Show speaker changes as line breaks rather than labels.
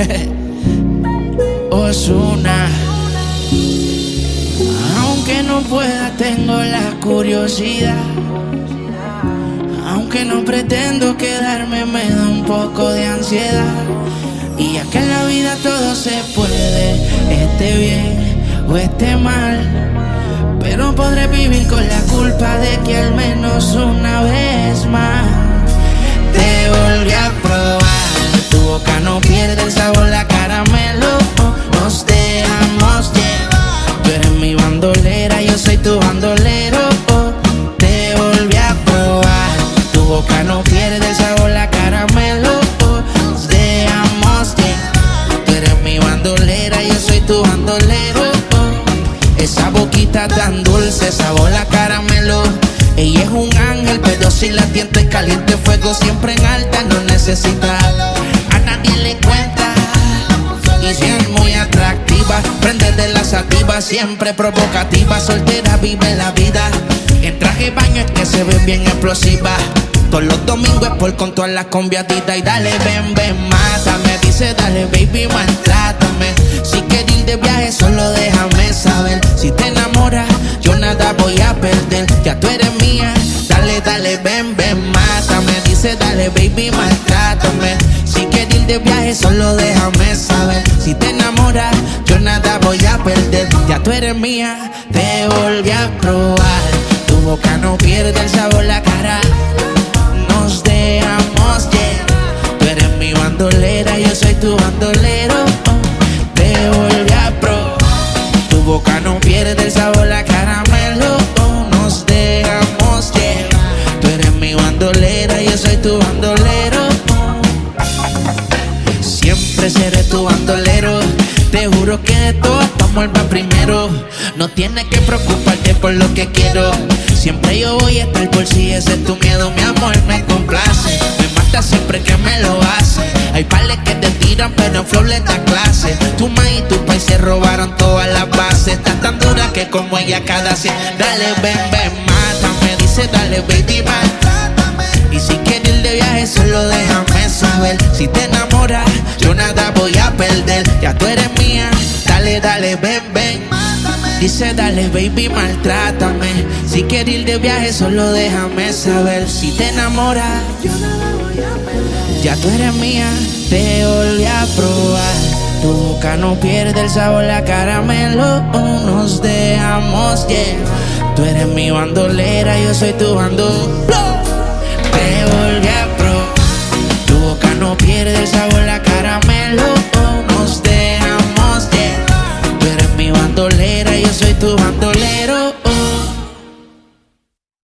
Osuna. Aunque no pueda, tengo la curiosidad. Aunque no pretendo quedarme, me da un poco de ansiedad. Y ya que en la vida todo se puede, esté bien o esté mal. Pero podré vivir con la culpa mi bandolera, yo soy tu bandolero. Te volví a probar. Tu boca no pierde el sabor, la caramelo. Nos dejamos llevar. Tú eres mi bandolera, yo soy tu bandolero. Esa boquita tan dulce, sabor a caramelo. Ella es un ángel, pero si la tienta es caliente, fuego siempre en alta, no necesita. Siempre provocativa, soltera, vive la vida. En traje baño es que se ve bien explosiva. Todos los domingos es por con todas las conviaditas y dale, ven, ven, mátame. Dice, dale, baby, maltrátame. Si quieres ir de viaje, solo déjame saber. Si te enamoras, yo nada voy a perder. Ya tú eres mía, dale, dale, ven, ven, mátame. Dice, dale, baby, maltrátame. Si quieres ir de viaje, solo déjame saber. Si te enamoras, yo nada voy a. Ya tú eres mía, te volví a probar. Tu boca no pierde el sabor, la cara nos dejamos llevar. Tú eres mi bandolera, yo soy tu bandolero. Te volví a probar. Tu boca no pierde el sabor, la caramelo. Oh, nos dejamos llevar. Tú eres mi bandolera, yo soy tu bandolero. Siempre seré tu bandolero. Te juro que todo tomo el más primero. No tienes que preocuparte por lo que quiero. Siempre yo voy a estar por si ese es tu miedo, mi amor me complace. Me mata siempre que me lo hace. Hay pales que te tiran, pero en flow le da clase. Tu ma y tu país se robaron todas las bases. Estás tan dura que como ella cada cien. Dale, ven, ven, mátame. Dice, dale, baby, maltrátame. Y si quieres ir de viaje, solo déjame saber. Si te enamoras, yo nada voy a perder. Ya tú eres dale, ven, ven. Dice, dale, baby, maltrátame. Si quieres ir de viaje, solo déjame saber. Si te enamoras, yo nada voy a. Ya tú eres mía, te volví a probar. Tu boca no pierde el sabor, la caramelo. Nos dejamos llevar. Tú eres mi bandolera, yo soy tu bandolero. Te volví